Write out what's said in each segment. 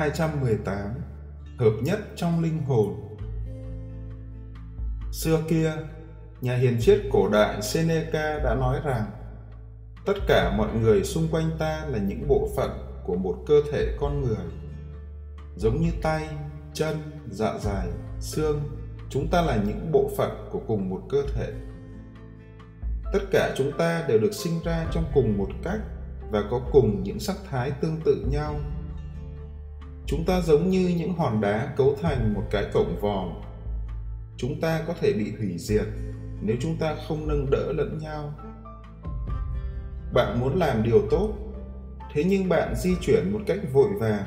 218 Hợp nhất trong linh hồn Xưa kia, nhà hiền triết cổ đại Seneca đã nói rằng tất cả mọi người xung quanh ta là những bộ phận của một cơ thể con người. Giống như tay, chân, dạ dày, xương, chúng ta là những bộ phận của cùng một cơ thể. Tất cả chúng ta đều được sinh ra trong cùng một cách và có cùng những sắc thái tương tự nhau. Chúng ta giống như những hòn đá cấu thành một cái cổng vòm. Chúng ta có thể bị hủy diệt nếu chúng ta không nâng đỡ lẫn nhau. Bạn muốn làm điều tốt, thế nhưng bạn di chuyển một cách vội vàng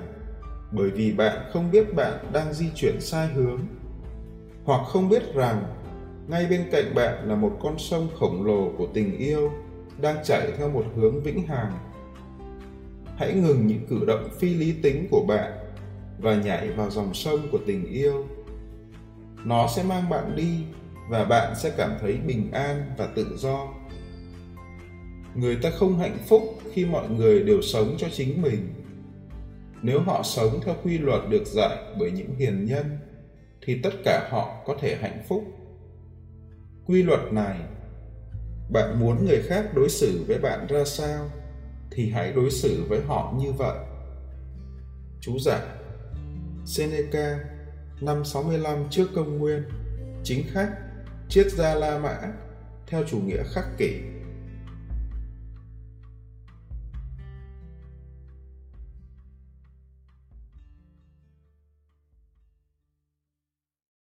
bởi vì bạn không biết bạn đang di chuyển sai hướng hoặc không biết rằng ngay bên cạnh bạn là một con sông khổng lồ của tình yêu đang chảy theo một hướng vĩnh hằng hãy ngừng những cử động phi lý tính của bạn và nhảy vào dòng sông của tình yêu. Nó sẽ mang bạn đi và bạn sẽ cảm thấy bình an và tự do. Người ta không hạnh phúc khi mọi người đều sống cho chính mình. Nếu họ sống theo quy luật được dạy bởi những hiền nhân, thì tất cả họ có thể hạnh phúc. Quy luật này, bạn muốn người khác đối xử với bạn ra sao thì hãy đối xử với họ như vậy. Chú giải Seneca, năm 65 trước công nguyên, chính khách, triết gia La Mã, theo chủ nghĩa khắc kỷ.